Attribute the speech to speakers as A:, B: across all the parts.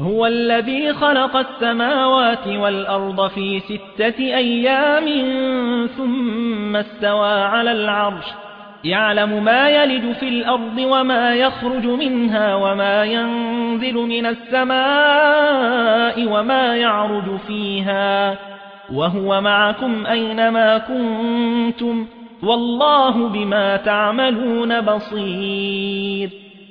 A: هو الذي خلق السماوات والأرض في ستة أيام ثم استوى على العرش يعلم ما يلد في الأرض وما يخرج منها وما ينزل من السماء وما يعرج فيها وهو معكم أينما كنتم والله بما تعملون بصير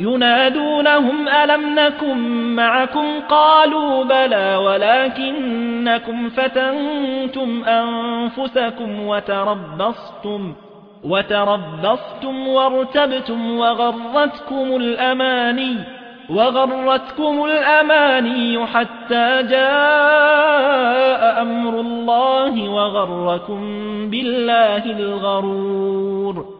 A: ينادونهم ألم نكن معكم قالوا بلى ولكنكم فتنتم أنفسكم وتربصتم وتربصتم وارتبتم وغرتكم الأماني وغرتكم الأماني حتى جاء أمر الله وغركم بالله الغرور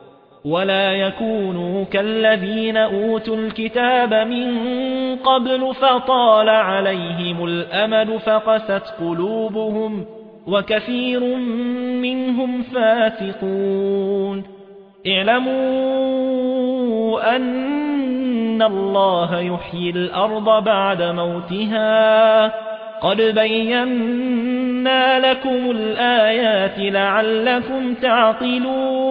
A: ولا يكونوا كالذين أوتوا الكتاب من قبل فطال عليهم الأمد فقست قلوبهم وكثير منهم فاتقون اعلموا أن الله يحيي الأرض بعد موتها قد بينا لكم الآيات لعلكم تعقلون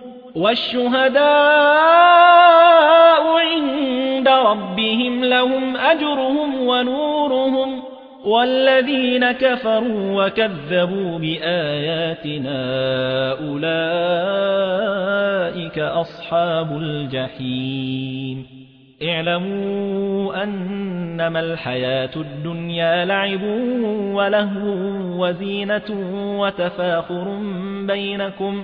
A: والشهداء عند ربهم لهم أجرهم ونورهم والذين كفروا وكذبوا بآياتنا أولئك أصحاب الجحيم اعلموا أنما الحياة الدنيا لعب ولهو وزينة وَتَفَاخُرٌ بَيْنَكُمْ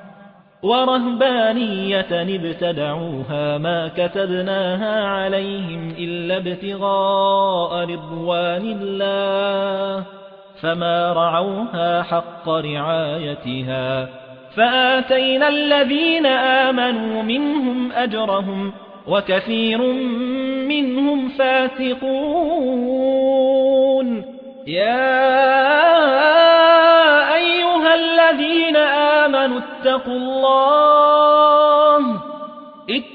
A: ورهبانية ابتدعوها ما كتبناها عليهم إلا ابتغاء رضوان الله فما رعوها حق رعايتها فآتينا الذين آمنوا منهم أجرهم وكثير منهم فاتقون يا أيها الذين آمنوا اتقوا الله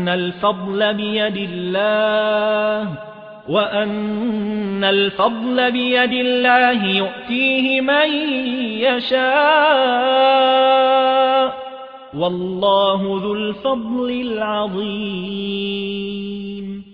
A: أن الفضل بيد الله وأن الفضل بيد الله يؤتيه من يشاء والله ذو الفضل العظيم